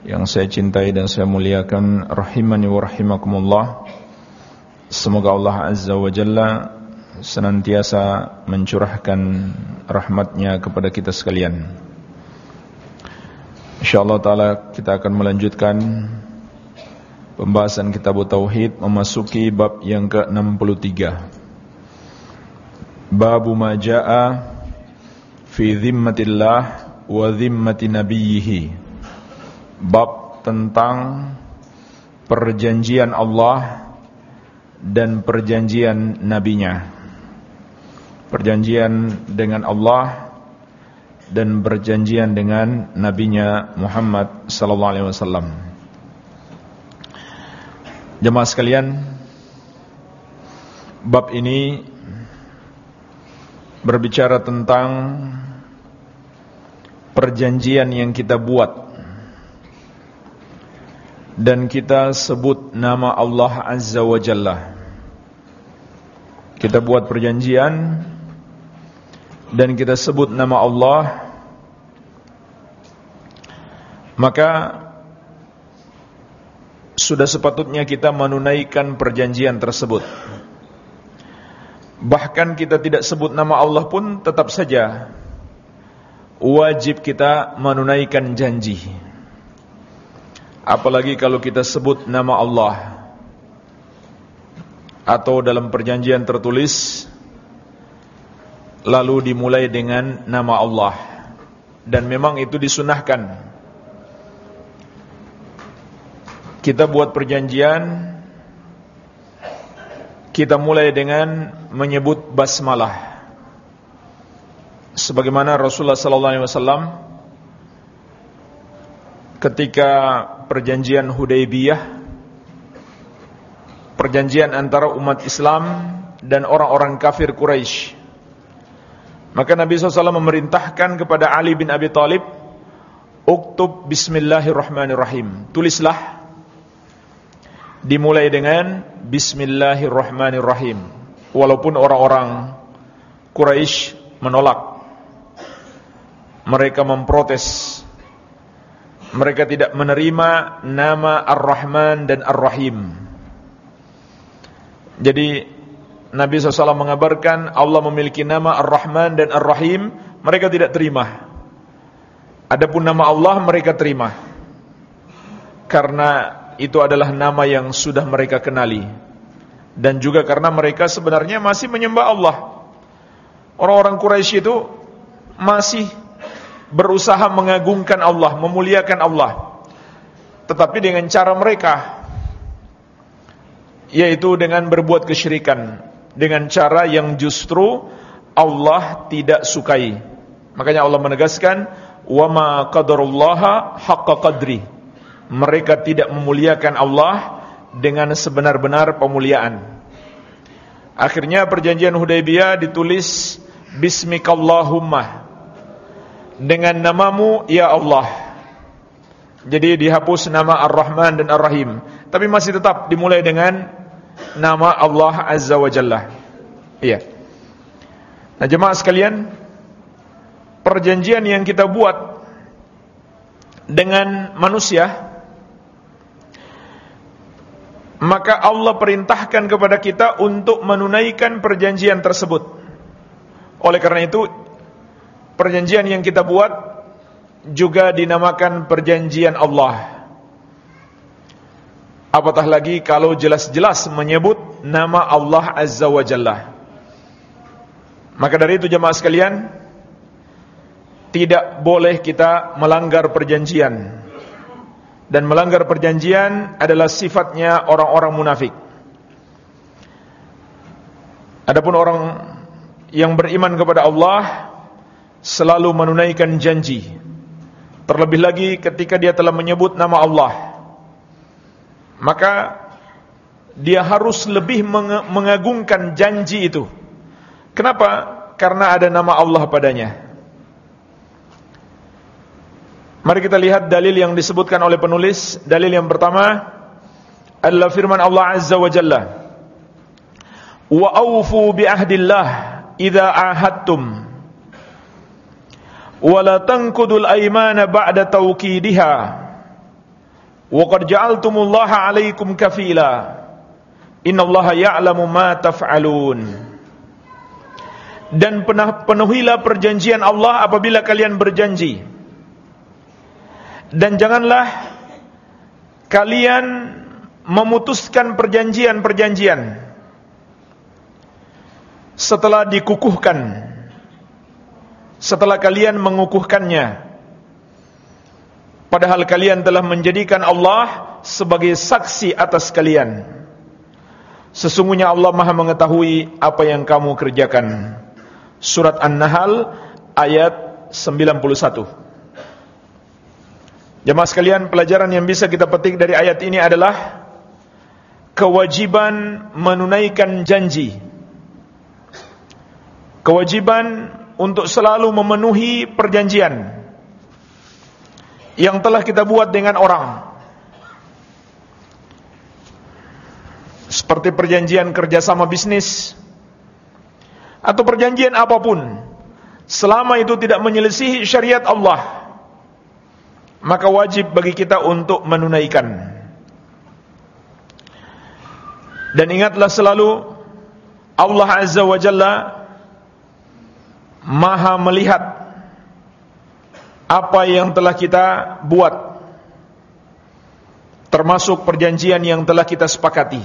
Yang saya cintai dan saya muliakan rahimani wa rahimakumullah. Semoga Allah azza wa jalla senantiasa mencurahkan rahmatnya kepada kita sekalian. Insyaallah taala kita akan melanjutkan pembahasan kitab tauhid memasuki bab yang ke-63. Bab ma jaa fi dhimmatillah wa dhimmati nabiyhi bab tentang perjanjian Allah dan perjanjian nabinya. Perjanjian dengan Allah dan perjanjian dengan nabinya Muhammad sallallahu alaihi wasallam. Jemaah sekalian bab ini berbicara tentang perjanjian yang kita buat dan kita sebut nama Allah Azza wa Jalla. Kita buat perjanjian dan kita sebut nama Allah maka sudah sepatutnya kita menunaikan perjanjian tersebut. Bahkan kita tidak sebut nama Allah pun tetap saja wajib kita menunaikan janji. Apalagi kalau kita sebut nama Allah. Atau dalam perjanjian tertulis Lalu dimulai dengan nama Allah. Dan memang itu disunahkan. Kita buat perjanjian Kita mulai dengan menyebut basmalah. Sebagaimana Rasulullah wasallam ketika perjanjian Hudaybiyah perjanjian antara umat Islam dan orang-orang kafir Quraisy. Maka Nabi SAW memerintahkan kepada Ali bin Abi Thalib uktub bismillahirrahmanirrahim. Tulislah. Dimulai dengan bismillahirrahmanirrahim. Walaupun orang-orang Quraisy menolak mereka memprotes mereka tidak menerima nama Ar-Rahman dan Ar-Rahim. Jadi Nabi SAW mengabarkan Allah memiliki nama Ar-Rahman dan Ar-Rahim, mereka tidak terima. Adapun nama Allah mereka terima. Karena itu adalah nama yang sudah mereka kenali. Dan juga karena mereka sebenarnya masih menyembah Allah. Orang-orang Quraisy itu masih berusaha mengagungkan Allah, memuliakan Allah. Tetapi dengan cara mereka yaitu dengan berbuat kesyirikan, dengan cara yang justru Allah tidak sukai. Makanya Allah menegaskan, "Wa ma qadarullaha haqqa qadri." Mereka tidak memuliakan Allah dengan sebenar-benar pemuliaan. Akhirnya perjanjian Hudaybiyah ditulis Bismikallahumma dengan namamu ya Allah. Jadi dihapus nama Ar-Rahman dan Ar-Rahim, tapi masih tetap dimulai dengan nama Allah Azza wa Jalla. Iya. Nah, jemaah sekalian, perjanjian yang kita buat dengan manusia maka Allah perintahkan kepada kita untuk menunaikan perjanjian tersebut. Oleh karena itu, perjanjian yang kita buat juga dinamakan perjanjian Allah. Apatah lagi kalau jelas-jelas menyebut nama Allah Azza wa Jalla. Maka dari itu jemaah sekalian, tidak boleh kita melanggar perjanjian. Dan melanggar perjanjian adalah sifatnya orang-orang munafik. Adapun orang yang beriman kepada Allah selalu menunaikan janji. Terlebih lagi ketika dia telah menyebut nama Allah. maka dia harus lebih mengagungkan janji itu. Kenapa? Karena ada nama Allah padanya. Mari kita lihat dalil yang disebutkan oleh penulis. Dalil yang pertama adalah firman Allah Azza wa Jalla. Wa awfu bi ahdillah idza ahadtum. Wa la tanqudul aymana ba'da tawkidiha. Wa qad ja'altumullaha 'alaikum kafila. Innallaha ya'lamu ma taf'alun dan penuhilah perjanjian Allah apabila kalian berjanji. Dan janganlah kalian memutuskan perjanjian-perjanjian setelah dikukuhkan. Setelah kalian mengukuhkannya. Padahal kalian telah menjadikan Allah sebagai saksi atas kalian. Sesungguhnya Allah Maha mengetahui apa yang kamu kerjakan. Surat An-Nahl ayat 91. Jemaah sekalian, pelajaran yang bisa kita petik dari ayat ini adalah kewajiban menunaikan janji. Kewajiban untuk selalu memenuhi perjanjian yang telah kita buat dengan orang. Seperti perjanjian kerjasama bisnis, atau perjanjian apa pun selama itu tidak menyelisihi syariat Allah maka wajib bagi kita untuk menunaikan dan ingatlah selalu Allah Azza wa Jalla Maha melihat apa yang telah kita buat termasuk perjanjian yang telah kita sepakati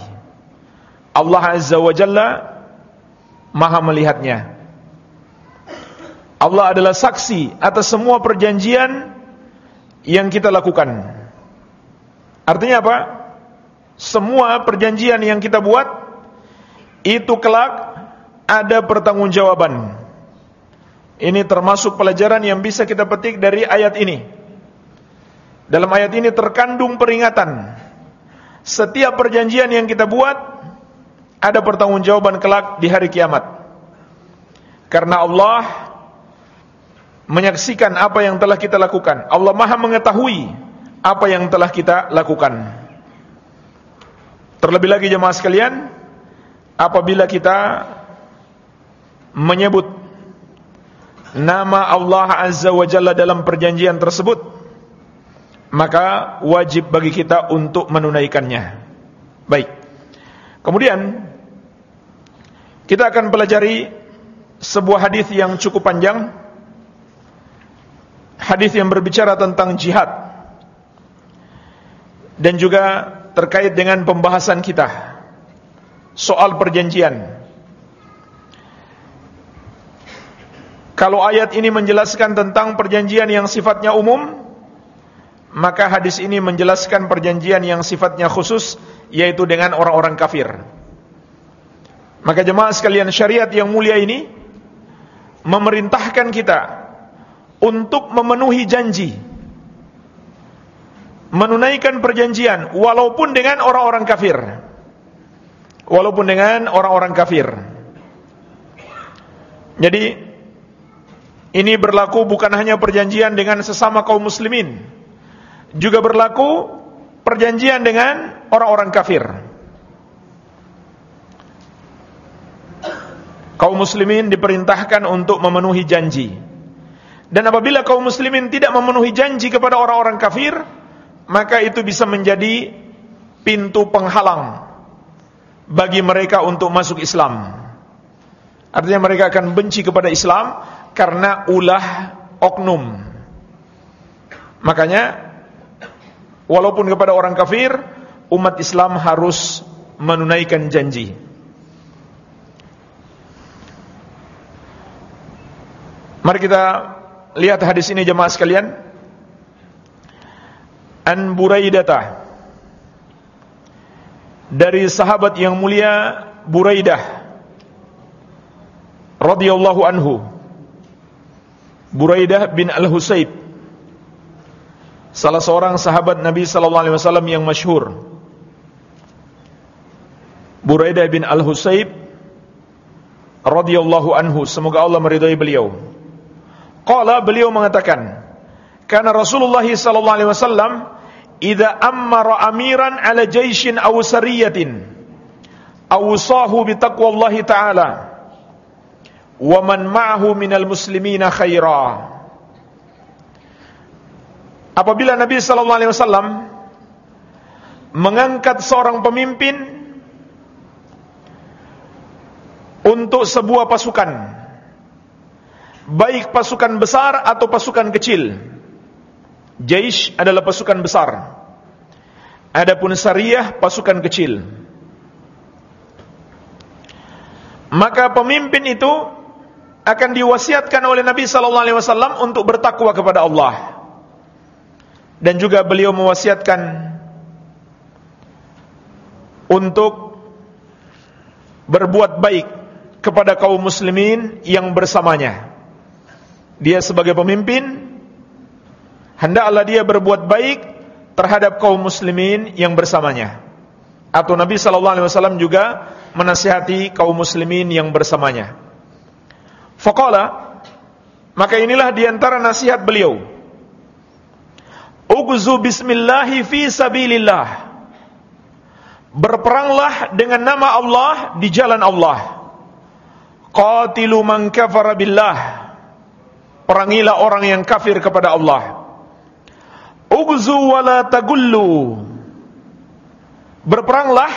Allah Azza wa Jalla maha melihatnya. Allah adalah saksi atas semua perjanjian yang kita lakukan. Artinya apa? Semua perjanjian yang kita buat itu kelak ada pertanggungjawaban. Ini termasuk pelajaran yang bisa kita petik dari ayat ini. Dalam ayat ini terkandung peringatan. Setiap perjanjian yang kita buat ada pertanggungjawaban kelak di hari kiamat. Karena Allah menyaksikan apa yang telah kita lakukan. Allah Maha mengetahui apa yang telah kita lakukan. Terlebih lagi jemaah sekalian, apabila kita menyebut nama Allah Azza wa Jalla dalam perjanjian tersebut, maka wajib bagi kita untuk menunaikannya. Baik. Kemudian kita akan pelajari sebuah hadis yang cukup panjang. Hadis yang berbicara tentang jihad. Dan juga terkait dengan pembahasan kita soal perjanjian. Kalau ayat ini menjelaskan tentang perjanjian yang sifatnya umum, maka hadis ini menjelaskan perjanjian yang sifatnya khusus yaitu dengan orang-orang kafir. Maka jemaah sekalian syariat yang mulia ini memerintahkan kita untuk memenuhi janji. Menunaikan perjanjian walaupun dengan orang-orang kafir. Walaupun dengan orang-orang kafir. Jadi ini berlaku bukan hanya perjanjian dengan sesama kaum muslimin. Juga berlaku perjanjian dengan orang-orang kafir. kaum muslimin diperintahkan untuk memenuhi janji. Dan apabila kaum muslimin tidak memenuhi janji kepada orang-orang kafir, maka itu bisa menjadi pintu penghalang bagi mereka untuk masuk Islam. Artinya mereka akan benci kepada Islam karena ulah oknum. Makanya walaupun kepada orang kafir, umat Islam harus menunaikan janji. Mari kita lihat hadis ini jemaah sekalian. An Buraidata dari sahabat yang mulia Buraidah radhiyallahu anhu. Buraidah bin Al-Husayb salah seorang sahabat Nabi sallallahu alaihi wasallam yang masyhur. Buraidah bin Al-Husayb radhiyallahu anhu semoga Allah meridai beliau. Qala beliau mengatakan karena Rasulullah sallallahu alaihi wasallam idza amara amiran ala jaishin aw sariyatin awsahu bi taqwallahi ta'ala wa man ma'ahu minal muslimina khaira. Apabila Nabi sallallahu alaihi wasallam mengangkat seorang pemimpin untuk sebuah pasukan baik pasukan besar atau pasukan kecil Jaish adalah pasukan besar. Adapun Sariyah pasukan kecil. Maka pemimpin itu akan diwasiatkan oleh Nabi sallallahu alaihi wasallam untuk bertakwa kepada Allah dan juga beliau mewasiatkan untuk berbuat baik kepada kaum muslimin yang bersamanya. Dia sebagai pemimpin hendaklah dia berbuat baik terhadap kaum muslimin yang bersamanya. Atau Nabi sallallahu alaihi wasallam juga menasihati kaum muslimin yang bersamanya. Faqala maka inilah di antara nasihat beliau. Ugzu bismillahi fi sabilillah. Berperanglah dengan nama Allah di jalan Allah. Qatilu man kafara billah. Perangilah orang yang kafir kepada Allah. Ugzu wala tagullu. Berperanglah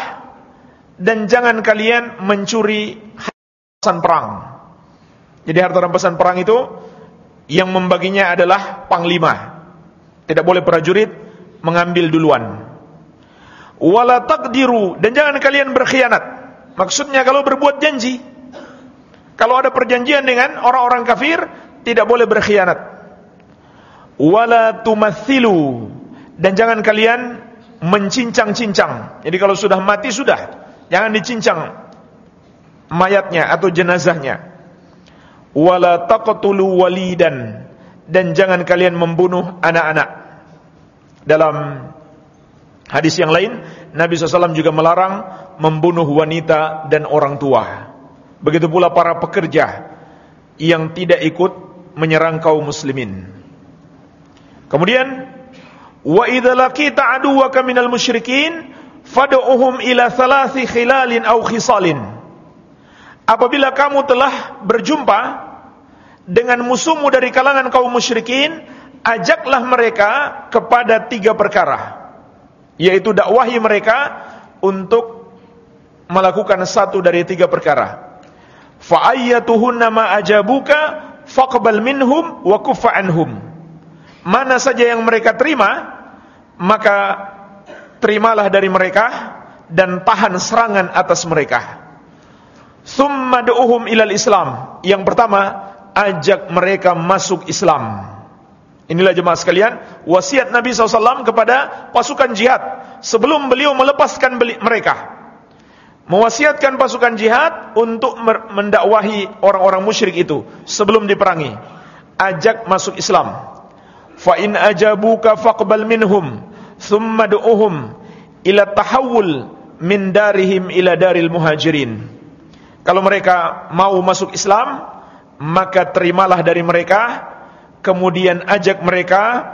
dan jangan kalian mencuri rampasan perang. Jadi harta rampasan perang itu yang membaginya adalah panglima. Tidak boleh prajurit mengambil duluan. Wala taqdiru dan jangan kalian berkhianat. Maksudnya kalau berbuat janji kalau ada perjanjian dengan orang-orang kafir, tidak boleh berkhianat. Wala tumathilu dan jangan kalian mencincang-cincang. Jadi kalau sudah mati sudah, jangan dicincang mayatnya atau jenazahnya. Wala taqtulu walidan dan jangan kalian membunuh anak-anak. Dalam hadis yang lain, Nabi SAW juga melarang membunuh wanita dan orang tua. Begitu pula para pekerja yang tidak ikut menyerang kaum muslimin. Kemudian wa idza laqita aduwaka minal musyrikin fad'uhum ila thalathi khilalin aw khisalin. Apabila kamu telah berjumpa dengan musuhmu dari kalangan kaum musyrikin, ajaklah mereka kepada tiga perkara, yaitu dakwahi mereka untuk melakukan satu dari tiga perkara. Fa ayyatuhunna ma ajabuka faqbal minhum wa anhum. Mana saja yang mereka terima maka terimalah dari mereka dan tahan serangan atas mereka thumma du'uhum ilal islam yang pertama ajak mereka masuk Islam Inilah jemaah sekalian wasiat Nabi SAW kepada pasukan jihad sebelum beliau melepaskan mereka mewasiatkan pasukan jihad untuk mendakwahi orang-orang musyrik itu sebelum diperangi. Ajak masuk Islam. Fa in ajabuka faqbal minhum thumma du'uhum ila tahawul min darihim ila daril muhajirin. Kalau mereka mau masuk Islam, maka terimalah dari mereka, kemudian ajak mereka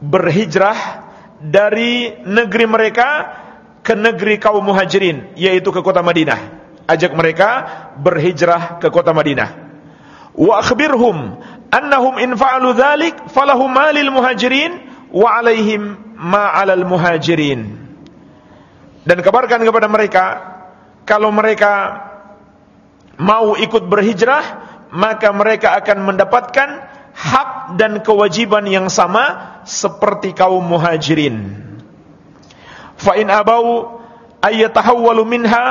berhijrah dari negeri mereka ke negeri kaum muhajirin yaitu ke kota Madinah. Ajak mereka berhijrah ke kota Madinah. Wa akhbirhum annahum in fa'alu falahum malil muhajirin wa alaihim ma 'alal muhajirin. Dan kabarkan kepada mereka kalau mereka mau ikut berhijrah maka mereka akan mendapatkan hak dan kewajiban yang sama seperti kaum muhajirin. Fa in abau ayatahawwalu minha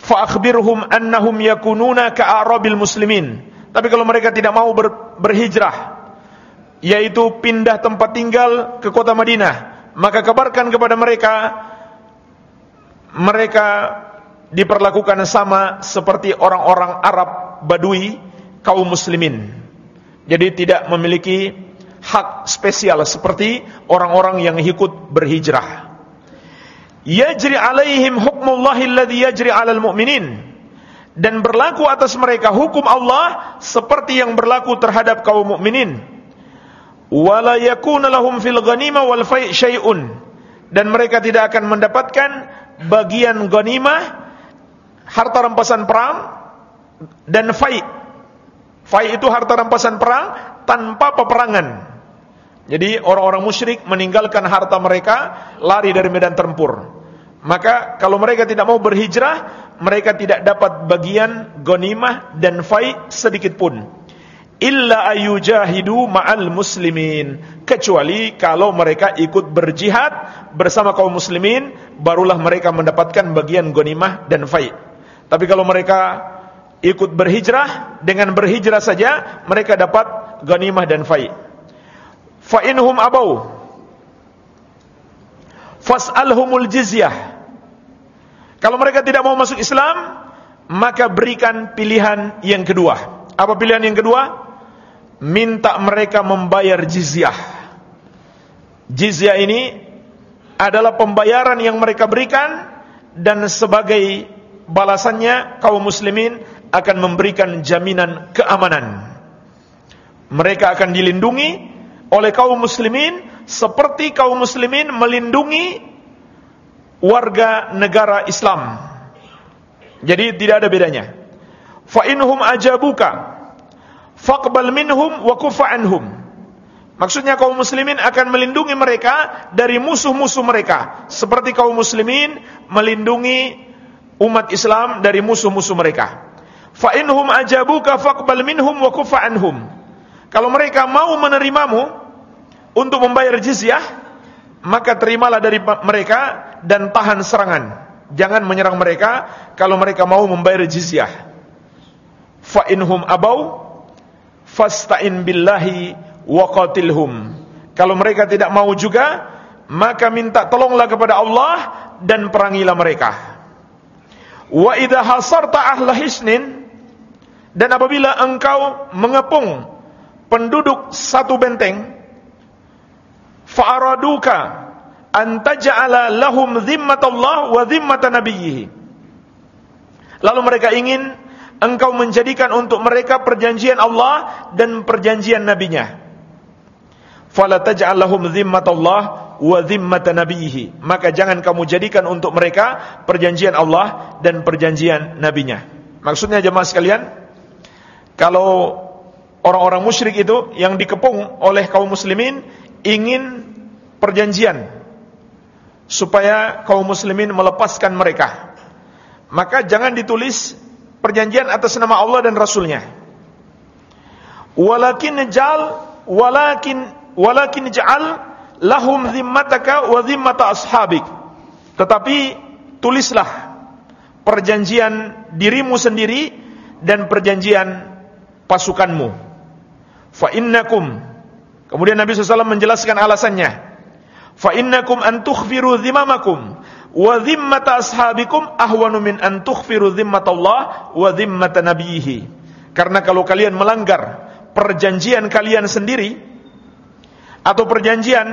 fa akhbirhum annahum yakununa ka'arabil muslimin. Tapi kalau mereka tidak mau ber, berhijrah yaitu pindah tempat tinggal ke kota Madinah maka kabarkan kepada mereka mereka diperlakukan sama seperti orang-orang Arab Badui kaum muslimin. Jadi tidak memiliki hak spesial seperti orang-orang yang ikut berhijrah. Yajri alaihim hukmullahi alladhi yajri 'alal mu'minin. Dan berlaku atas mereka hukum Allah seperti yang berlaku terhadap kaum mukminin wala yakuna lahum fil ghanimah wal fai' syai'un. Dan mereka tidak akan mendapatkan bagian ghanimah harta rampasan perang dan fai' fai' itu harta rampasan perang tanpa peperangan jadi orang-orang musyrik meninggalkan harta mereka lari dari medan tempur. Maka kalau mereka tidak mau berhijrah, mereka tidak dapat bagian gonimah dan fai sedikit pun. Illa ayujahidu ma'al muslimin. Kecuali kalau mereka ikut berjihad bersama kaum muslimin, barulah mereka mendapatkan bagian gonimah dan fai. Tapi kalau mereka ikut berhijrah, dengan berhijrah saja mereka dapat gonimah dan fai. Fa inhum abau. Fas'alhumul jizyah. Kalau mereka tidak mau masuk Islam maka berikan pilihan yang kedua. Apa pilihan yang kedua? Minta mereka membayar jizyah. Jizyah ini adalah pembayaran yang mereka berikan dan sebagai balasannya kaum muslimin akan memberikan jaminan keamanan mereka akan dilindungi oleh kaum muslimin seperti kaum muslimin melindungi warga negara Islam. Jadi tidak ada bedanya. Fa inhum ajabuka faqbal minhum wa kufa anhum. Maksudnya kaum muslimin akan melindungi mereka dari musuh-musuh mereka seperti kaum muslimin melindungi umat Islam dari musuh-musuh mereka. Fa inhum ajabuka faqbal minhum wa anhum. Kalau mereka mau menerimamu, untuk membayar jizyah, maka terimalah dari mereka dan tahan serangan. Jangan menyerang mereka kalau mereka mau membayar jizyah. Fa inhum abau fasta'in billahi wa qatilhum. Kalau mereka tidak mau juga, maka minta tolonglah kepada Allah dan perangilah mereka. Wa idza hasarta ahla hisnin dan apabila engkau mengepung penduduk satu benteng fa'araduka an taj'ala lahum dhimmatallah wa dhimmata nabiyhi. Lalu mereka ingin engkau menjadikan untuk mereka perjanjian Allah dan perjanjian nabinya. Fala taj'al lahum dhimmatallah wa dhimmata nabiyhi maka jangan kamu jadikan untuk mereka perjanjian Allah dan perjanjian nabinya maksudnya jemaah sekalian kalau orang-orang musyrik itu yang dikepung oleh kaum muslimin ingin perjanjian supaya kaum muslimin melepaskan mereka. Maka jangan ditulis perjanjian atas nama Allah dan Rasulnya. Walakin jal, walakin walakin ja'al lahum zimmataka wa zimmata ashabik. Tetapi tulislah perjanjian dirimu sendiri dan perjanjian pasukanmu. Fa innakum Kemudian Nabi SAW menjelaskan alasannya. Fa innakum an tukhfiru dhimamakum wa dhimmata ashabikum ahwanu min an tukhfiru dhimmatallah wa dhimmata nabiyhi. Karena kalau kalian melanggar perjanjian kalian sendiri atau perjanjian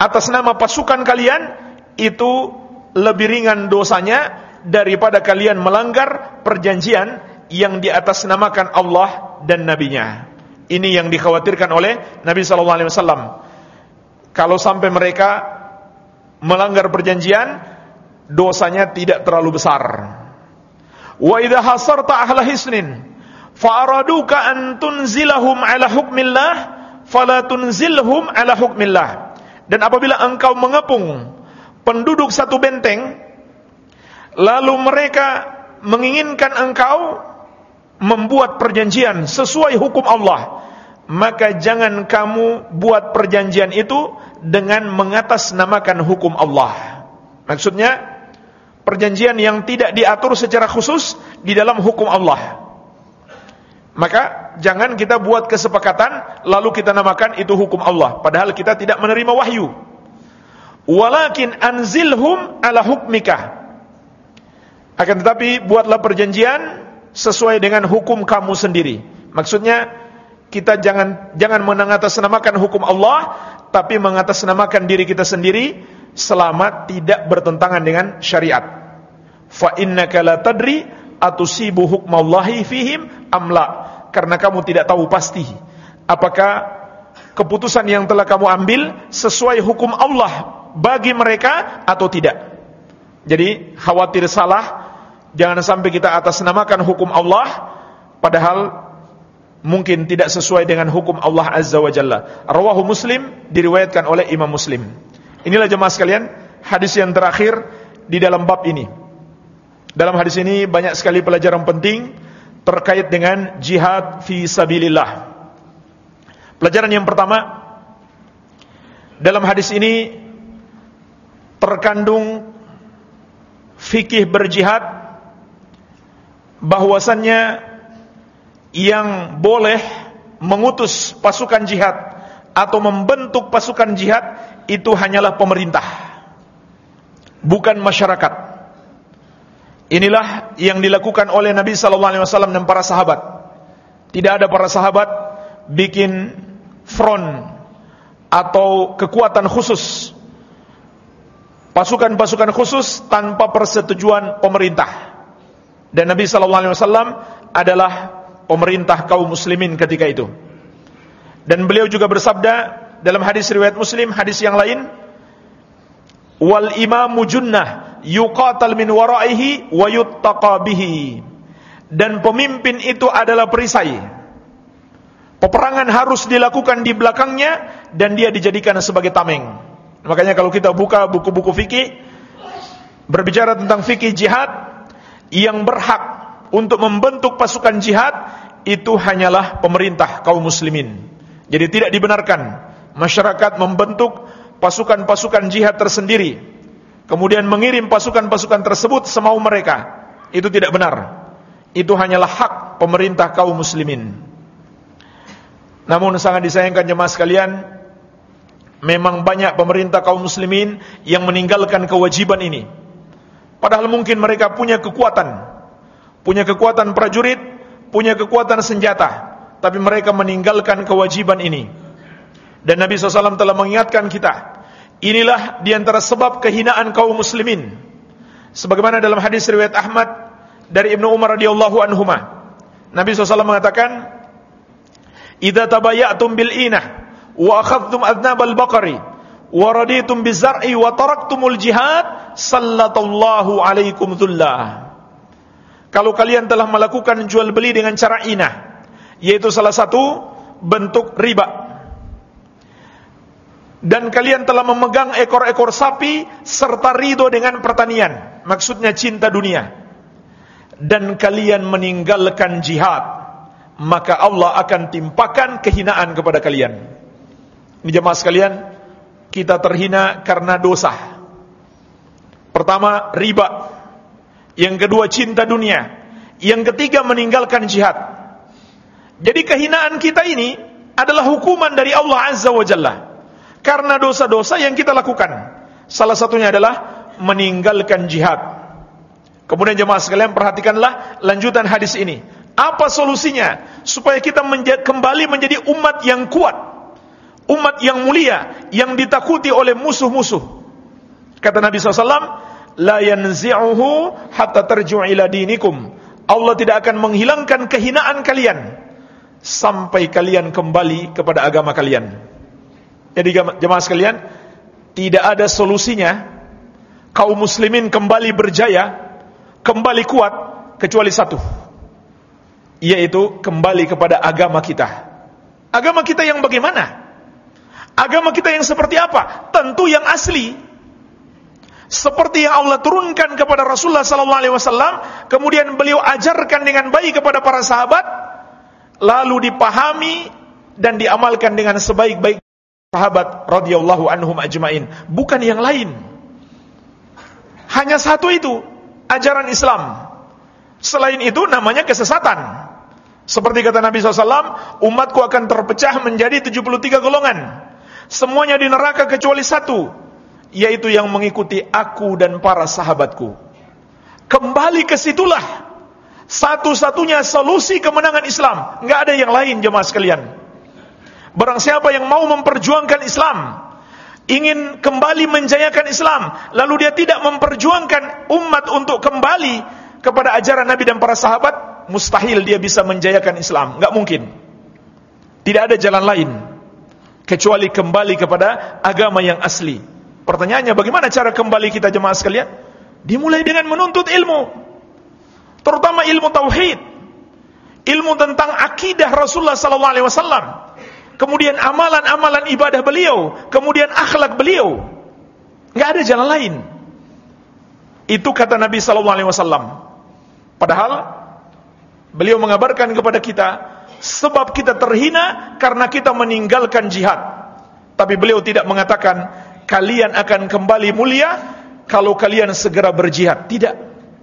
atas nama pasukan kalian itu lebih ringan dosanya daripada kalian melanggar perjanjian yang di atas namakan Allah dan nabinya. Ini yang dikhawatirkan oleh Nabi sallallahu alaihi wasallam. Kalau sampai mereka melanggar perjanjian, dosanya tidak terlalu besar. Wa idza hasarta ahla hisnin fa araduka an tunzilahum ala hukmillah fala tunzilhum ala hukmillah. Dan apabila engkau mengepung penduduk satu benteng lalu mereka menginginkan engkau membuat perjanjian sesuai hukum Allah, maka jangan kamu buat perjanjian itu dengan mengatasnamakan hukum Allah. Maksudnya perjanjian yang tidak diatur secara khusus di dalam hukum Allah. Maka jangan kita buat kesepakatan lalu kita namakan itu hukum Allah padahal kita tidak menerima wahyu. Walakin anzilhum ala hukmika. Akan tetapi buatlah perjanjian sesuai dengan hukum kamu sendiri. Maksudnya kita jangan jangan mengatasnamakan hukum Allah tapi mengatasnamakan diri kita sendiri selama tidak bertentangan dengan syariat. Fa innaka la tadri atusibu hukmallahi fihim amla. Karena kamu tidak tahu pasti apakah keputusan yang telah kamu ambil sesuai hukum Allah bagi mereka atau tidak. Jadi khawatir salah, jangan sampai kita atas namakan hukum Allah padahal mungkin tidak sesuai dengan hukum Allah Azza wa Jalla. Rawahu Muslim diriwayatkan oleh Imam Muslim. Inilah jemaah sekalian, hadis yang terakhir di dalam bab ini. Dalam hadis ini banyak sekali pelajaran penting terkait dengan jihad fi sabilillah. Pelajaran yang pertama dalam hadis ini terkandung fikih berjihad bahwasannya yang boleh mengutus pasukan jihad atau membentuk pasukan jihad itu hanyalah pemerintah bukan masyarakat inilah yang dilakukan oleh Nabi wasallam dan para sahabat. Tidak ada para sahabat bikin front atau kekuatan khusus. Pasukan-pasukan khusus tanpa persetujuan pemerintah. Dan Nabi wasallam adalah pemerintah kaum muslimin ketika itu. Dan beliau juga bersabda dalam hadis riwayat Muslim hadis yang lain wal imamu junnah yuqatal min waraihi wa yuttaqa bihi dan pemimpin itu adalah perisai Peperangan harus dilakukan di belakangnya dan dia dijadikan sebagai tameng. Makanya kalau kita buka buku-buku fikih berbicara tentang fikih jihad yang berhak untuk membentuk pasukan jihad itu hanyalah pemerintah kaum muslimin. Jadi tidak dibenarkan masyarakat membentuk pasukan-pasukan jihad tersendiri kemudian mengirim pasukan-pasukan tersebut semau mereka. Itu tidak benar. Itu hanyalah hak pemerintah kaum muslimin. Namun sangat disayangkan jemaah sekalian, memang banyak pemerintah kaum muslimin yang meninggalkan kewajiban ini. Padahal mungkin mereka punya kekuatan, punya kekuatan prajurit, punya kekuatan senjata, tapi mereka meninggalkan kewajiban ini. Dan Nabi SAW telah mengingatkan kita, inilah di antara sebab kehinaan kaum muslimin. Sebagaimana dalam hadis riwayat Ahmad dari Ibnu Umar radhiyallahu anhuma. Nabi SAW mengatakan, idza tabayatum bil inah wa akhadtum adnabal baqari wa raditum bizar'i wa taraktumul jihad sallallahu alaikum dhullah kalau kalian telah melakukan jual beli dengan cara inah yaitu salah satu bentuk riba dan kalian telah memegang ekor-ekor sapi serta ridho dengan pertanian maksudnya cinta dunia dan kalian meninggalkan jihad maka Allah akan timpakan kehinaan kepada kalian. Ini jemaah sekalian, kita terhina karena dosa. Pertama, riba. Yang kedua, cinta dunia. Yang ketiga, meninggalkan jihad. Jadi kehinaan kita ini adalah hukuman dari Allah Azza wa Jalla. Karena dosa-dosa yang kita lakukan. Salah satunya adalah meninggalkan jihad. Kemudian jemaah sekalian perhatikanlah lanjutan hadis ini. Apa solusinya? Supaya kita menja kembali menjadi umat yang kuat. Umat yang mulia. Yang ditakuti oleh musuh-musuh. Kata Nabi SAW, La yanzi'uhu hatta ila dinikum. Allah tidak akan menghilangkan kehinaan kalian. Sampai kalian kembali kepada agama kalian. Jadi jemaah sekalian, tidak ada solusinya kaum muslimin kembali berjaya, kembali kuat kecuali satu yaitu kembali kepada agama kita. Agama kita yang bagaimana? Agama kita yang seperti apa? Tentu yang asli. Seperti yang Allah turunkan kepada Rasulullah sallallahu alaihi wasallam, kemudian beliau ajarkan dengan baik kepada para sahabat, lalu dipahami dan diamalkan dengan sebaik-baik sahabat radhiyallahu anhum ajmain, bukan yang lain. Hanya satu itu ajaran Islam. Selain itu namanya kesesatan. Seperti kata Nabi SAW, umatku akan terpecah menjadi 73 golongan. Semuanya di neraka kecuali satu, yaitu yang mengikuti aku dan para sahabatku. Kembali ke situlah satu-satunya solusi kemenangan Islam. Nggak ada yang lain jemaah sekalian. Barang siapa yang mau memperjuangkan Islam, ingin kembali menjayakan Islam, lalu dia tidak memperjuangkan umat untuk kembali kepada ajaran Nabi dan para sahabat, mustahil dia bisa menjayakan Islam, nggak mungkin. Tidak ada jalan lain kecuali kembali kepada agama yang asli. Pertanyaannya bagaimana cara kembali kita jemaah sekalian? Dimulai dengan menuntut ilmu. Terutama ilmu tauhid. Ilmu tentang akidah Rasulullah wasallam. Kemudian amalan-amalan ibadah beliau, kemudian akhlak beliau. Enggak ada jalan lain. Itu kata Nabi sallallahu alaihi wasallam. Padahal beliau mengabarkan kepada kita sebab kita terhina karena kita meninggalkan jihad. Tapi beliau tidak mengatakan kalian akan kembali mulia kalau kalian segera berjihad. Tidak.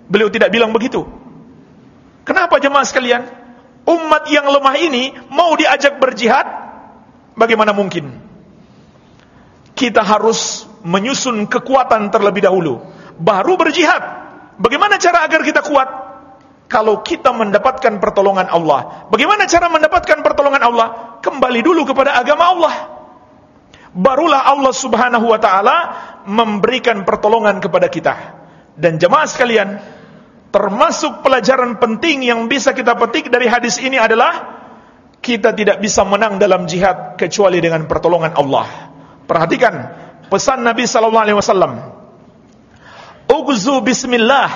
Beliau tidak bilang begitu. Kenapa jemaah sekalian? Umat yang lemah ini mau diajak berjihad? Bagaimana mungkin? Kita harus menyusun kekuatan terlebih dahulu. Baru berjihad. Bagaimana cara agar kita kuat? kalau kita mendapatkan pertolongan Allah. Bagaimana cara mendapatkan pertolongan Allah? Kembali dulu kepada agama Allah. Barulah Allah Subhanahu wa taala memberikan pertolongan kepada kita. Dan jemaah sekalian, termasuk pelajaran penting yang bisa kita petik dari hadis ini adalah kita tidak bisa menang dalam jihad kecuali dengan pertolongan Allah. Perhatikan pesan Nabi sallallahu alaihi wasallam. Ugzu bismillah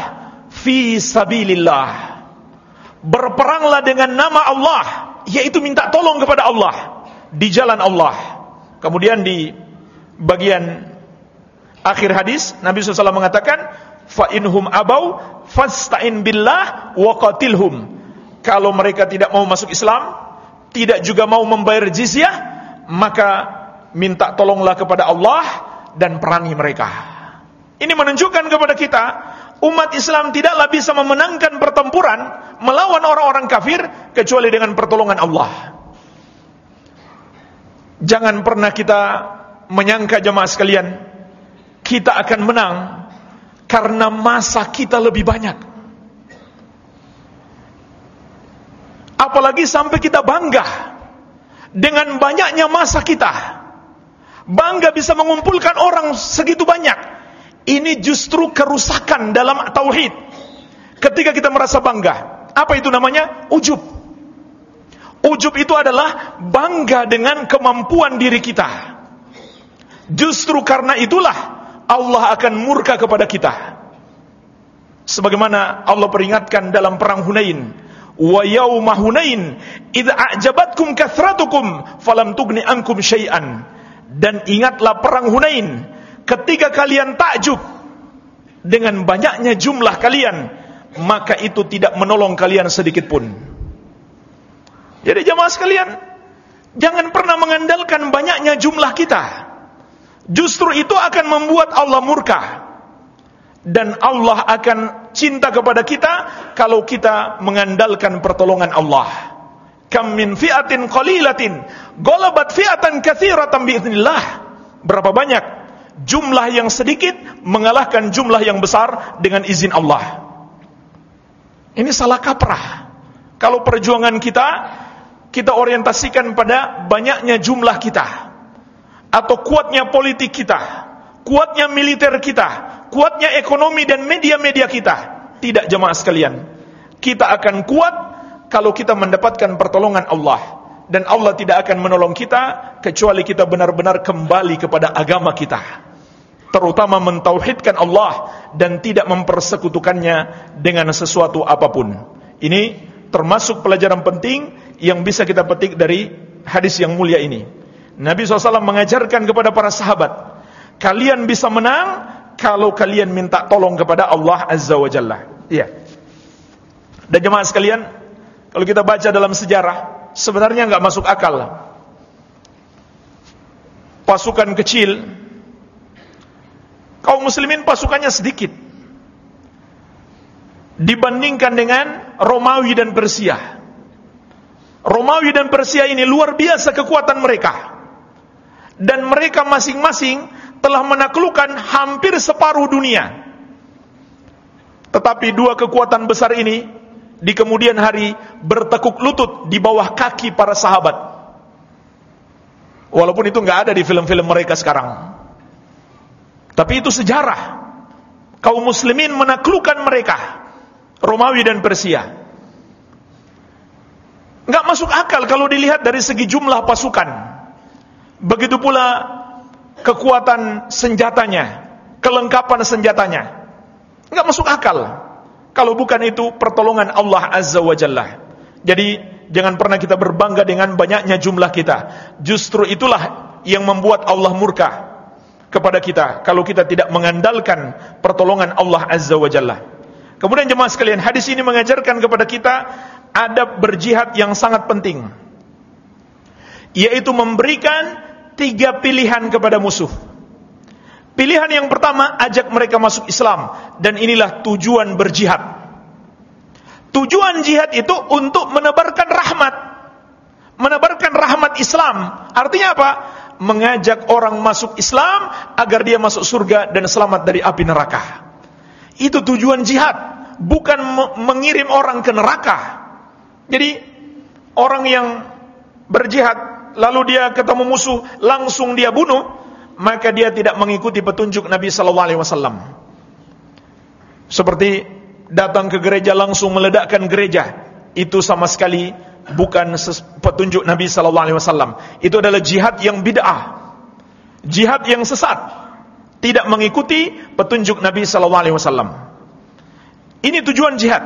fi sabilillah. Berperanglah dengan nama Allah, yaitu minta tolong kepada Allah di jalan Allah. Kemudian di bagian akhir hadis Nabi SAW mengatakan, fa inhum abau fasta'in billah wa qatilhum. Kalau mereka tidak mau masuk Islam, tidak juga mau membayar jizyah, maka minta tolonglah kepada Allah dan perangi mereka. Ini menunjukkan kepada kita umat Islam tidaklah bisa memenangkan pertempuran melawan orang-orang kafir kecuali dengan pertolongan Allah. Jangan pernah kita menyangka jemaah sekalian kita akan menang karena masa kita lebih banyak. Apalagi sampai kita bangga dengan banyaknya masa kita. Bangga bisa mengumpulkan orang segitu banyak ini justru kerusakan dalam tauhid. Ketika kita merasa bangga, apa itu namanya? Ujub. Ujub itu adalah bangga dengan kemampuan diri kita. Justru karena itulah Allah akan murka kepada kita. Sebagaimana Allah peringatkan dalam perang Hunain, wa yauma Hunain idza a'jabatkum kathratukum falam ankum syai'an. Dan ingatlah perang Hunain ketika kalian takjub dengan banyaknya jumlah kalian, maka itu tidak menolong kalian sedikit pun. Jadi jemaah sekalian, jangan pernah mengandalkan banyaknya jumlah kita. Justru itu akan membuat Allah murka. Dan Allah akan cinta kepada kita kalau kita mengandalkan pertolongan Allah. Kam min fi'atin qalilatin ghalabat fi'atan katsiratan biidznillah. Berapa banyak jumlah yang sedikit mengalahkan jumlah yang besar dengan izin Allah. Ini salah kaprah. Kalau perjuangan kita kita orientasikan pada banyaknya jumlah kita atau kuatnya politik kita, kuatnya militer kita, kuatnya ekonomi dan media-media kita. Tidak jemaah sekalian. Kita akan kuat kalau kita mendapatkan pertolongan Allah dan Allah tidak akan menolong kita kecuali kita benar-benar kembali kepada agama kita terutama mentauhidkan Allah dan tidak mempersekutukannya dengan sesuatu apa pun. Ini termasuk pelajaran penting yang bisa kita petik dari hadis yang mulia ini. Nabi SAW mengajarkan kepada para sahabat, kalian bisa menang kalau kalian minta tolong kepada Allah Azza wa Jalla. Iya. Dan jemaah sekalian, kalau kita baca dalam sejarah, sebenarnya nggak masuk akal. Pasukan kecil kaum muslimin pasukannya sedikit dibandingkan dengan Romawi dan Persia. Romawi dan Persia ini luar biasa kekuatan mereka. Dan mereka masing-masing telah menaklukkan hampir separuh dunia. Tetapi dua kekuatan besar ini di kemudian hari bertekuk lutut di bawah kaki para sahabat. Walaupun itu nggak ada di film-film mereka sekarang. Tapi itu sejarah. Kaum muslimin menaklukkan mereka. Romawi dan Persia. Enggak masuk akal kalau dilihat dari segi jumlah pasukan. Begitu pula kekuatan senjatanya, kelengkapan senjatanya. Enggak masuk akal. Kalau bukan itu pertolongan Allah Azza wa Jalla. Jadi jangan pernah kita berbangga dengan banyaknya jumlah kita. Justru itulah yang membuat Allah murka kepada kita kalau kita tidak mengandalkan pertolongan Allah Azza wa Jalla. Kemudian jemaah sekalian, hadis ini mengajarkan kepada kita adab berjihad yang sangat penting. Yaitu memberikan tiga pilihan kepada musuh. Pilihan yang pertama, ajak mereka masuk Islam. Dan inilah tujuan berjihad. Tujuan jihad itu untuk menebarkan rahmat. Menebarkan rahmat Islam. Artinya apa? Mengajak orang masuk Islam agar dia masuk surga dan selamat dari api neraka. Itu tujuan jihad. Bukan mengirim orang ke neraka. Jadi, orang yang berjihad, lalu dia ketemu musuh, langsung dia bunuh, maka dia tidak mengikuti petunjuk Nabi sallallahu alaihi wasallam. Seperti datang ke gereja langsung meledakkan gereja, itu sama sekali bukan petunjuk Nabi sallallahu alaihi wasallam. Itu adalah jihad yang bid'ah. Jihad yang sesat. Tidak mengikuti petunjuk Nabi sallallahu alaihi wasallam. Ini tujuan jihad.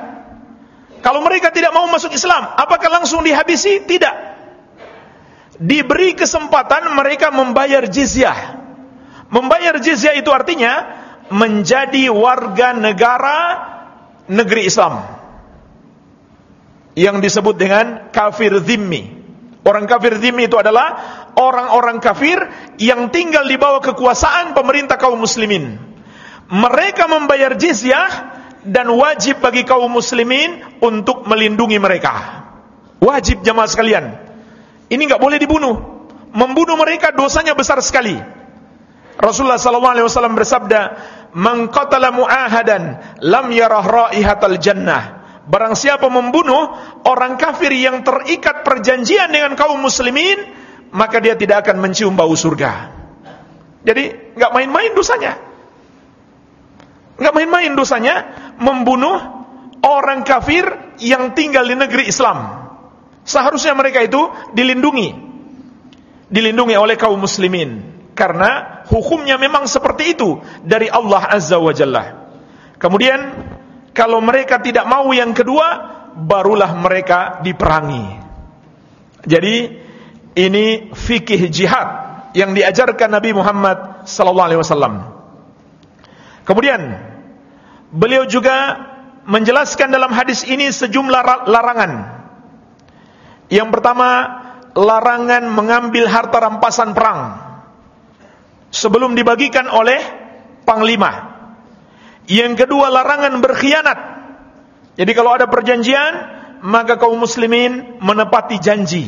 Kalau mereka tidak mau masuk Islam, apakah langsung dihabisi? Tidak. Diberi kesempatan mereka membayar jizyah. Membayar jizyah itu artinya menjadi warga negara negeri Islam. Yang disebut dengan kafir zimmi. Orang kafir zimmi itu adalah orang-orang kafir yang tinggal di bawah kekuasaan pemerintah kaum muslimin. Mereka membayar jizyah dan wajib bagi kaum muslimin untuk melindungi mereka. Wajib jamaah sekalian. Ini nggak boleh dibunuh. Membunuh mereka dosanya besar sekali. Rasulullah wasallam bersabda, "Man qatala mu'ahadan lam yarah raihatal jannah." Barang siapa membunuh orang kafir yang terikat perjanjian dengan kaum muslimin, maka dia tidak akan mencium bau surga. Jadi, enggak main-main dosanya. Enggak main-main dosanya membunuh orang kafir yang tinggal di negeri Islam. Seharusnya mereka itu dilindungi. Dilindungi oleh kaum muslimin karena hukumnya memang seperti itu dari Allah Azza wa Jalla. Kemudian kalau mereka tidak mau yang kedua, barulah mereka diperangi. Jadi ini fikih jihad yang diajarkan Nabi Muhammad sallallahu alaihi wasallam. Kemudian beliau juga menjelaskan dalam hadis ini sejumlah larangan. Yang pertama, larangan mengambil harta rampasan perang sebelum dibagikan oleh panglima. Yang kedua larangan berkhianat. Jadi kalau ada perjanjian, maka kaum muslimin menepati janji.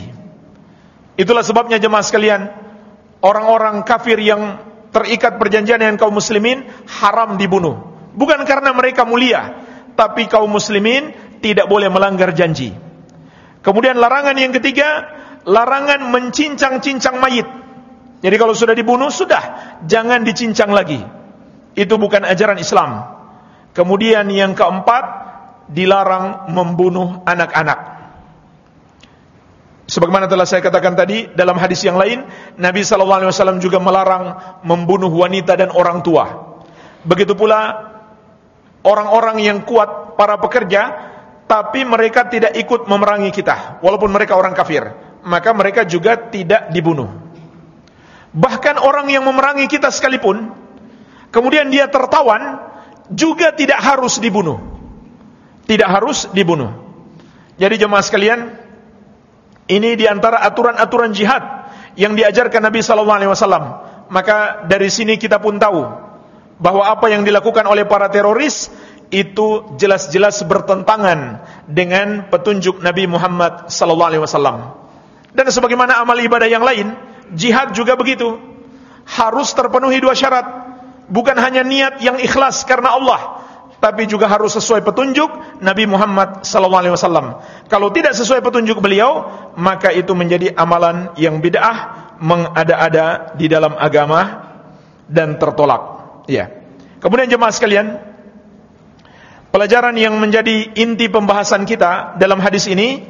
Itulah sebabnya jemaah sekalian, orang-orang kafir yang terikat perjanjian dengan kaum muslimin haram dibunuh. Bukan karena mereka mulia, tapi kaum muslimin tidak boleh melanggar janji. Kemudian larangan yang ketiga, larangan mencincang-cincang mayit. Jadi kalau sudah dibunuh, sudah. Jangan dicincang lagi. Itu bukan ajaran Islam. Kemudian yang keempat, dilarang membunuh anak-anak. Sebagaimana telah saya katakan tadi dalam hadis yang lain, Nabi sallallahu alaihi wasallam juga melarang membunuh wanita dan orang tua. Begitu pula orang-orang yang kuat para pekerja tapi mereka tidak ikut memerangi kita walaupun mereka orang kafir, maka mereka juga tidak dibunuh. Bahkan orang yang memerangi kita sekalipun Kemudian dia tertawan Juga tidak harus dibunuh. Tidak harus dibunuh. Jadi jemaah sekalian Ini di antara aturan-aturan jihad Yang diajarkan Nabi SAW Maka dari sini kita pun tahu Bahwa apa yang dilakukan oleh para teroris Itu jelas-jelas bertentangan Dengan petunjuk Nabi Muhammad SAW Dan sebagaimana amal ibadah yang lain Jihad juga begitu. Harus terpenuhi dua syarat. Bukan hanya niat yang ikhlas karena Allah, tapi juga harus sesuai petunjuk Nabi Muhammad sallallahu alaihi wasallam. Kalau tidak sesuai petunjuk beliau, maka itu menjadi amalan yang bid'ah, mengada-ada di dalam agama dan tertolak. Ya. Kemudian jemaah sekalian, pelajaran yang menjadi inti pembahasan kita dalam hadis ini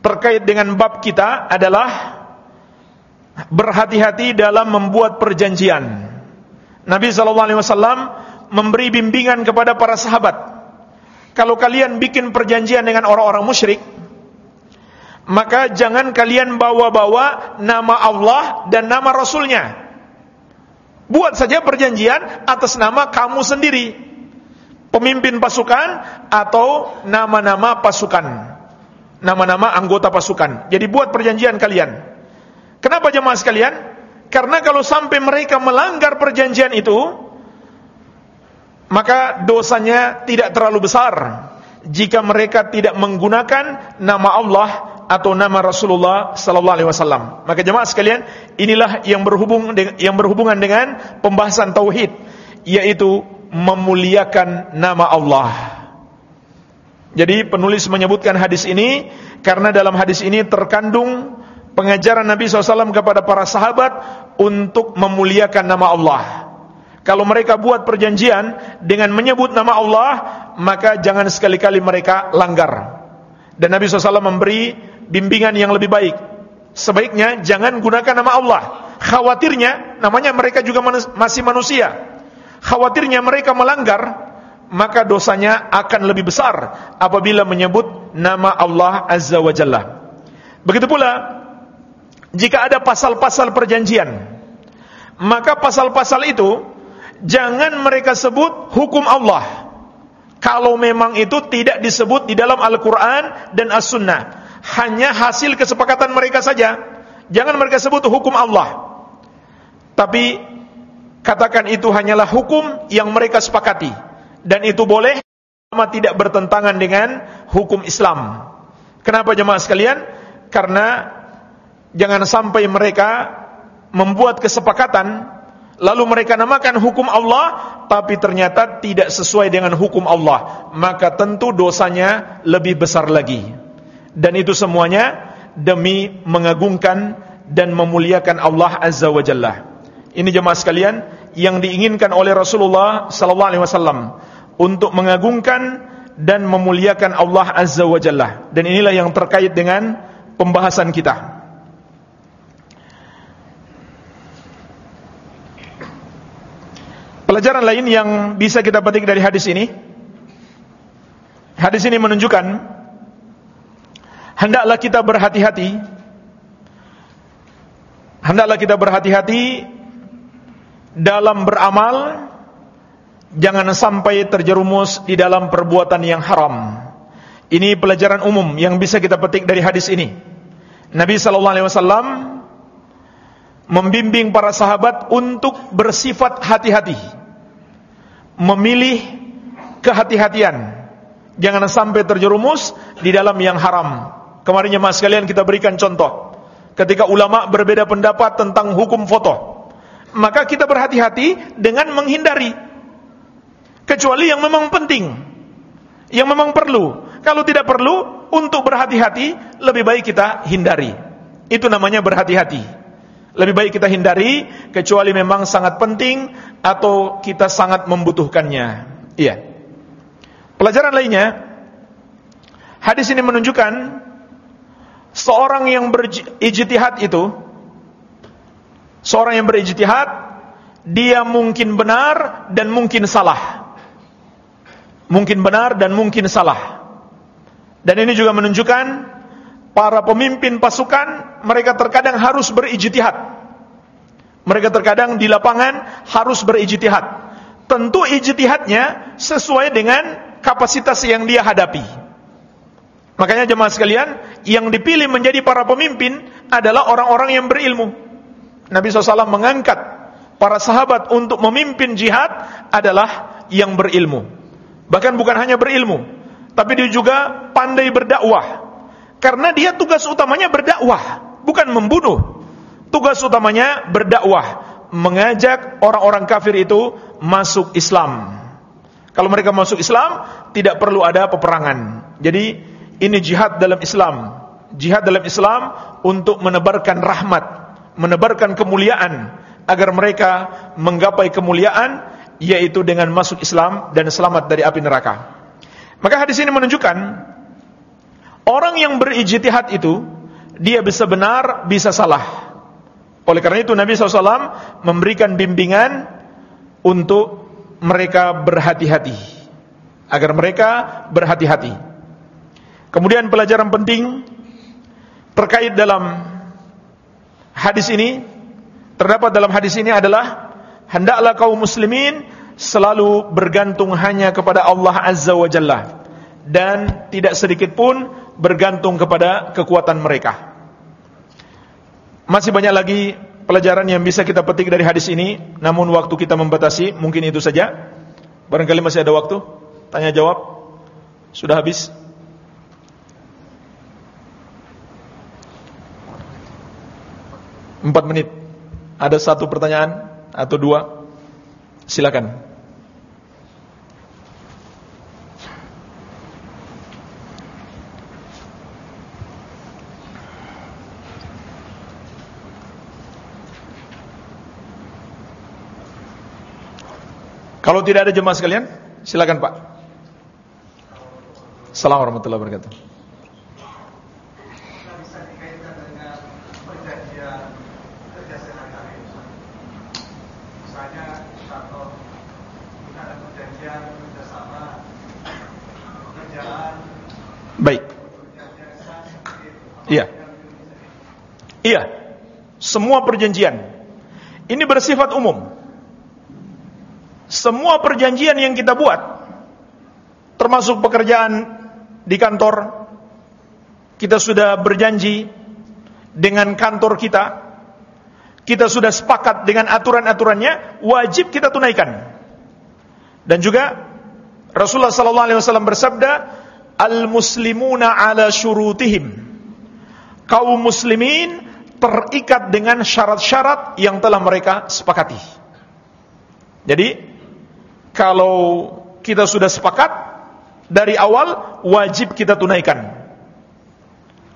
terkait dengan bab kita adalah berhati-hati dalam membuat perjanjian. Nabi sallallahu alaihi wasallam memberi bimbingan kepada para sahabat. Kalau kalian bikin perjanjian dengan orang-orang musyrik, maka jangan kalian bawa-bawa nama Allah dan nama Rasulnya. Buat saja perjanjian atas nama kamu sendiri. Pemimpin pasukan atau nama-nama pasukan. Nama-nama anggota pasukan. Jadi buat perjanjian kalian. Kenapa jemaah sekalian? Karena kalau sampai mereka melanggar perjanjian itu, maka dosanya tidak terlalu besar jika mereka tidak menggunakan nama Allah atau nama Rasulullah sallallahu alaihi wasallam. Maka jemaah sekalian, inilah yang berhubung yang berhubungan dengan pembahasan tauhid, yaitu memuliakan nama Allah. Jadi penulis menyebutkan hadis ini karena dalam hadis ini terkandung pengajaran Nabi SAW kepada para sahabat untuk memuliakan nama Allah. Kalau mereka buat perjanjian dengan menyebut nama Allah, maka jangan sekali-kali mereka langgar. Dan Nabi SAW memberi bimbingan yang lebih baik. Sebaiknya jangan gunakan nama Allah. Khawatirnya, namanya mereka juga masih manusia. Khawatirnya mereka melanggar, maka dosanya akan lebih besar apabila menyebut nama Allah Azza wa Jalla. Begitu pula jika ada pasal-pasal perjanjian maka pasal-pasal itu jangan mereka sebut hukum Allah. Kalau memang itu tidak disebut di dalam Al-Quran dan As-Sunnah hanya hasil kesepakatan mereka saja. Jangan mereka sebut hukum Allah. Tapi katakan itu hanyalah hukum yang mereka sepakati dan itu boleh sama tidak bertentangan dengan hukum Islam kenapa jemaah sekalian karena Jangan sampai mereka membuat kesepakatan lalu mereka namakan hukum Allah tapi ternyata tidak sesuai dengan hukum Allah, maka tentu dosanya lebih besar lagi. Dan itu semuanya demi mengagungkan dan memuliakan Allah Azza wa Jalla. Ini jemaah sekalian yang diinginkan oleh Rasulullah sallallahu alaihi wasallam untuk mengagungkan dan memuliakan Allah Azza wa Jalla. Dan inilah yang terkait dengan pembahasan kita. Pelajaran lain yang bisa kita petik dari hadis ini Hadis ini menunjukkan Hendaklah kita berhati-hati Hendaklah kita berhati-hati Dalam beramal Jangan sampai terjerumus di dalam perbuatan yang haram Ini pelajaran umum yang bisa kita petik dari hadis ini Nabi SAW Membimbing para sahabat untuk bersifat hati-hati memilih kehati-hatian. Jangan sampai terjerumus di dalam yang haram. Kemarin jemaah sekalian kita berikan contoh. Ketika ulama berbeda pendapat tentang hukum foto, maka kita berhati-hati dengan menghindari. Kecuali yang memang penting, yang memang perlu. Kalau tidak perlu, untuk berhati-hati lebih baik kita hindari. Itu namanya berhati-hati. Lebih baik kita hindari kecuali memang sangat penting atau kita sangat membutuhkannya. Iya. Pelajaran lainnya, hadis ini menunjukkan seorang yang berijtihad itu seorang yang berijtihad dia mungkin benar dan mungkin salah. Mungkin benar dan mungkin salah. Dan ini juga menunjukkan para pemimpin pasukan mereka terkadang harus berijtihad. Mereka terkadang di lapangan harus berijtihad. Tentu ijtihadnya sesuai dengan kapasitas yang dia hadapi. Makanya jemaah sekalian, yang dipilih menjadi para pemimpin adalah orang-orang yang berilmu. Nabi SAW mengangkat para sahabat untuk memimpin jihad adalah yang berilmu. Bahkan bukan hanya berilmu, tapi dia juga pandai berdakwah. Karena dia tugas utamanya berdakwah, bukan membunuh. Tugas utamanya berdakwah, mengajak orang-orang kafir itu masuk Islam. Kalau mereka masuk Islam, tidak perlu ada peperangan. Jadi ini jihad dalam Islam. Jihad dalam Islam untuk menebarkan rahmat, menebarkan kemuliaan agar mereka menggapai kemuliaan yaitu dengan masuk Islam dan selamat dari api neraka. Maka hadis ini menunjukkan orang yang berijtihad itu dia bisa benar, bisa salah. Oleh karena itu Nabi SAW memberikan bimbingan untuk mereka berhati-hati agar mereka berhati-hati. Kemudian pelajaran penting terkait dalam hadis ini terdapat dalam hadis ini adalah hendaklah kaum muslimin selalu bergantung hanya kepada Allah Azza wa Jalla dan tidak sedikit pun bergantung kepada kekuatan mereka. Masih banyak lagi pelajaran yang bisa kita petik dari hadis ini, namun waktu kita membatasi, mungkin itu saja. Barangkali masih ada waktu. Tanya jawab. Sudah habis? Empat menit. Ada satu pertanyaan atau dua? Silakan. Kalau tidak ada jemaah sekalian, silakan Pak. Assalamualaikum warahmatullahi wabarakatuh. Baik. Iya. Iya. Semua perjanjian ini bersifat umum. Semua perjanjian yang kita buat termasuk pekerjaan di kantor kita sudah berjanji dengan kantor kita kita sudah sepakat dengan aturan-aturannya wajib kita tunaikan dan juga Rasulullah wasallam bersabda al muslimuna ala syurutihim kaum muslimin terikat dengan syarat-syarat yang telah mereka sepakati jadi kalau kita sudah sepakat dari awal wajib kita tunaikan.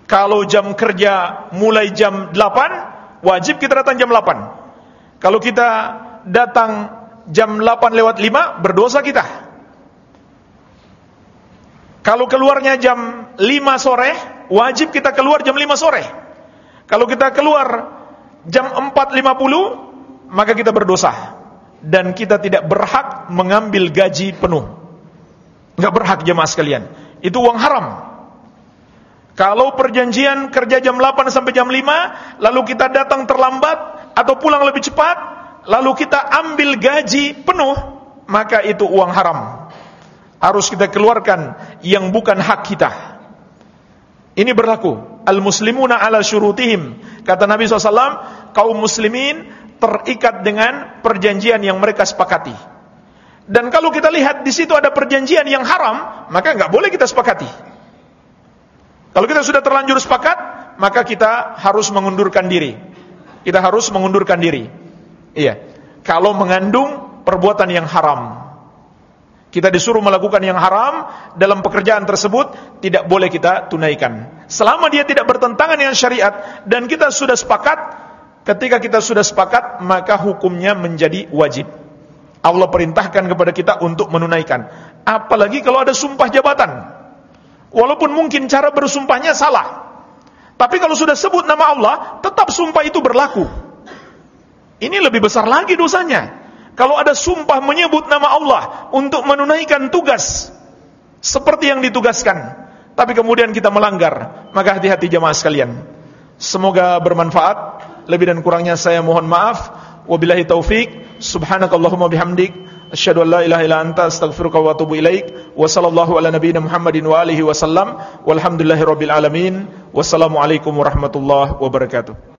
Kalau jam kerja mulai jam 8, wajib kita datang jam 8. Kalau kita datang jam 8 lewat 5, berdosa kita. Kalau keluarnya jam 5 sore, wajib kita keluar jam 5 sore. Kalau kita keluar jam 4.50, maka kita berdosa dan kita tidak berhak mengambil gaji penuh. Enggak berhak jemaah sekalian. Itu uang haram. Kalau perjanjian kerja jam 8 sampai jam 5, lalu kita datang terlambat atau pulang lebih cepat, lalu kita ambil gaji penuh, maka itu uang haram. Harus kita keluarkan yang bukan hak kita. Ini berlaku. Al-muslimuna ala syurutihim. Kata Nabi SAW, kaum muslimin terikat dengan perjanjian yang mereka sepakati. Dan kalau kita lihat di situ ada perjanjian yang haram, maka nggak boleh kita sepakati. Kalau kita sudah terlanjur sepakat, maka kita harus mengundurkan diri. Kita harus mengundurkan diri. Iya. Kalau mengandung perbuatan yang haram. Kita disuruh melakukan yang haram dalam pekerjaan tersebut tidak boleh kita tunaikan. Selama dia tidak bertentangan dengan syariat dan kita sudah sepakat Ketika kita sudah sepakat, maka hukumnya menjadi wajib. Allah perintahkan kepada kita untuk menunaikan. Apalagi kalau ada sumpah jabatan. Walaupun mungkin cara bersumpahnya salah. Tapi kalau sudah sebut nama Allah, tetap sumpah itu berlaku. Ini lebih besar lagi dosanya. Kalau ada sumpah menyebut nama Allah untuk menunaikan tugas seperti yang ditugaskan, tapi kemudian kita melanggar, maka hati-hati jemaah sekalian. Semoga bermanfaat. Lebih dan kurangnya saya mohon maaf. Wabillahi taufik. Subhanakallahumma bihamdik. Asyhadu an la ilaha illa anta astaghfiruka wa atubu ilaik. Wa sallallahu ala nabiyyina Muhammadin wa alihi wasallam. Walhamdulillahirabbil alamin. Wassalamualaikum warahmatullahi wabarakatuh.